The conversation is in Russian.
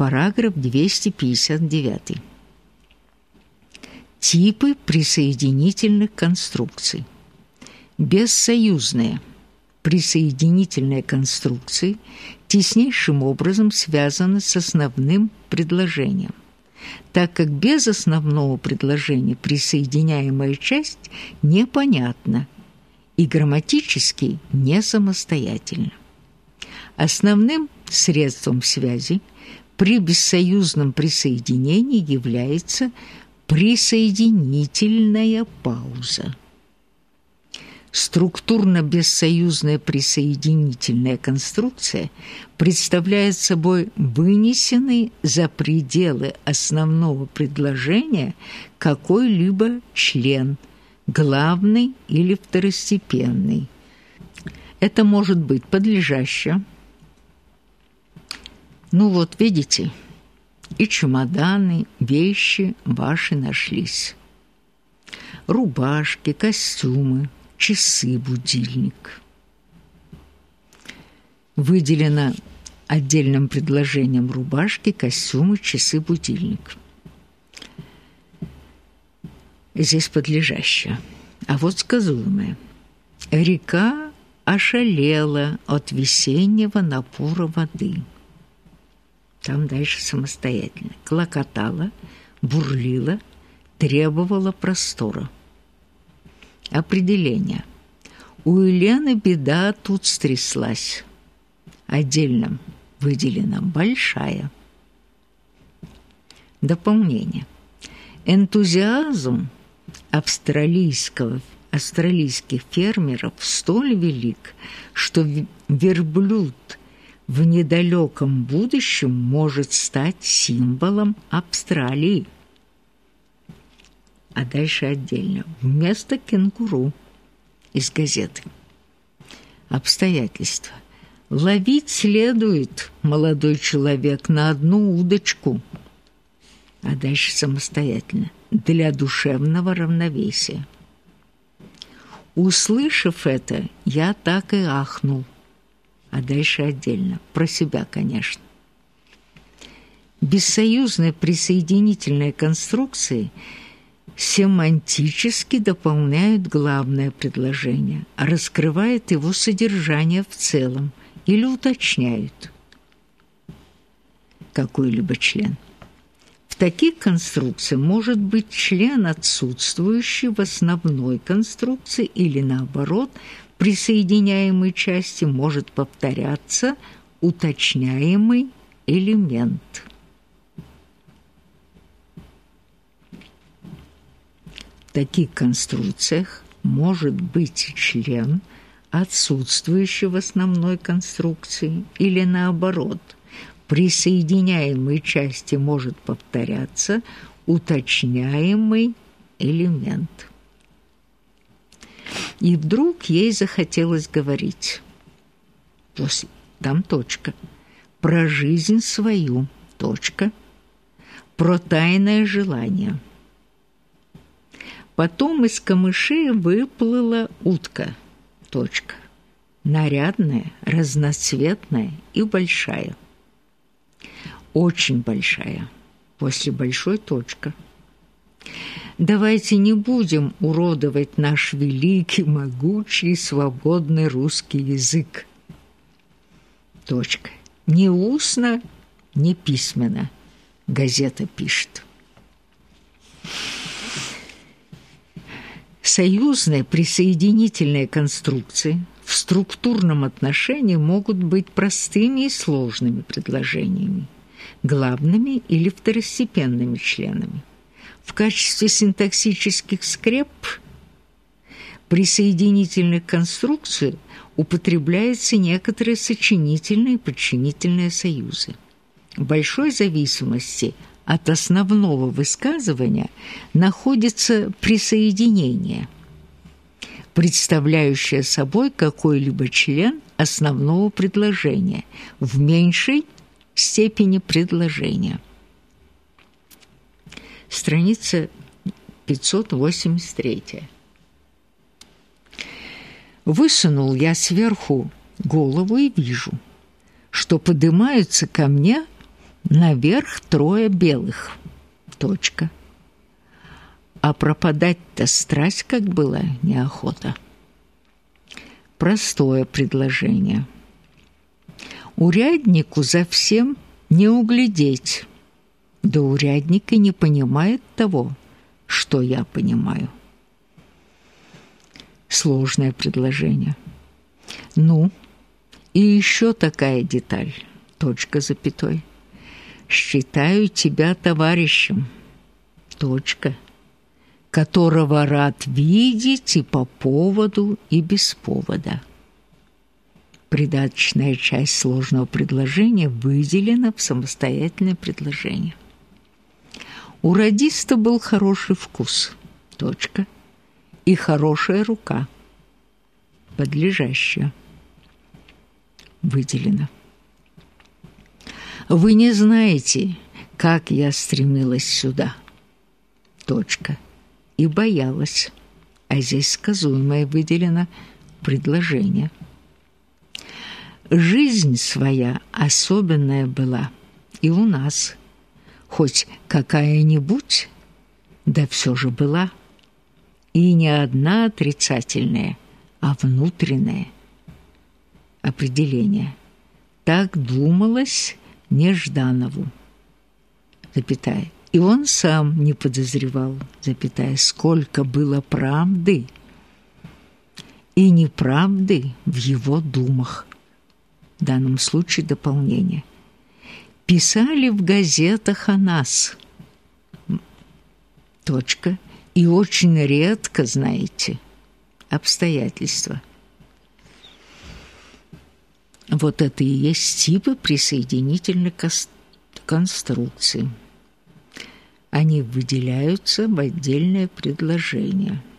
Параграф 259. Типы присоединительных конструкций. Бессоюзные присоединительные конструкции теснейшим образом связаны с основным предложением, так как без основного предложения присоединяемая часть непонятна и грамматически не самостоятельна. Основным средством связи при бессоюзном присоединении является присоединительная пауза. Структурно-бессоюзная присоединительная конструкция представляет собой вынесенный за пределы основного предложения какой-либо член, главный или второстепенный. Это может быть подлежащее, ну вот, видите, и чемоданы, вещи ваши нашлись. Рубашки, костюмы, часы, будильник. Выделено отдельным предложением рубашки, костюмы, часы, будильник. Здесь подлежащее. А вот сказуемое. Река ошалела от весеннего напора воды – там дальше самостоятельно. Клокотала, бурлила, требовала простора. Определение. У Елены беда тут стряслась. Отдельно выделена большая. Дополнение. Энтузиазм австралийского австралийских фермеров столь велик, что верблюд – в недалеком будущем может стать символом Австралии. А дальше отдельно. Вместо кенгуру из газеты. Обстоятельства. Ловить следует, молодой человек, на одну удочку. А дальше самостоятельно. Для душевного равновесия. Услышав это, я так и ахнул а дальше отдельно. Про себя, конечно. Бессоюзные присоединительные конструкции семантически дополняют главное предложение, раскрывают его содержание в целом или уточняют какой-либо член. В таких конструкциях может быть член, отсутствующий в основной конструкции или, наоборот, присоединяемой части может повторяться уточняемый элемент. В таких конструкциях может быть член, отсутствующий в основной конструкции, или наоборот, присоединяемой части может повторяться уточняемый элемент. И вдруг ей захотелось говорить. После, там точка. Про жизнь свою. Точка. Про тайное желание. Потом из камышей выплыла утка. Точка. Нарядная, разноцветная и большая. Очень большая. После большой точка. Давайте не будем уродовать наш великий, могучий, свободный русский язык. Точка. Ни устно, ни письменно. Газета пишет. Союзные присоединительные конструкции в структурном отношении могут быть простыми и сложными предложениями, главными или второстепенными членами в качестве синтаксических скреп присоединительных конструкций употребляются некоторые сочинительные и подчинительные союзы. В большой зависимости от основного высказывания находится присоединение, представляющее собой какой-либо член основного предложения в меньшей степени предложения – страница 583. Высунул я сверху голову и вижу, что поднимаются ко мне Наверх трое белых. Точка. А пропадать-то страсть как была неохота. Простое предложение. Уряднику за всем не углядеть. Да урядник и не понимает того, что я понимаю. Сложное предложение. Ну, и еще такая деталь. Точка запятой. Считаю тебя товарищем. Точка. Которого рад видеть и по поводу, и без повода. Придаточная часть сложного предложения выделена в самостоятельное предложение. У радиста был хороший вкус. Точка. И хорошая рука. Подлежащая. Выделено. Вы не знаете, как я стремилась сюда. Точка. И боялась. А здесь сказуемое выделено предложение. Жизнь своя особенная была и у нас – хоть какая-нибудь, да все же была. И не одна отрицательная, а внутреннее определение. Так думалось Нежданову, запятая. И он сам не подозревал, запятая, сколько было правды и неправды в его думах. В данном случае дополнение писали в газетах о нас. Точка. И очень редко, знаете, обстоятельства. Вот это и есть типы присоединительной конструкции. Они выделяются в отдельное предложение –